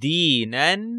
dienen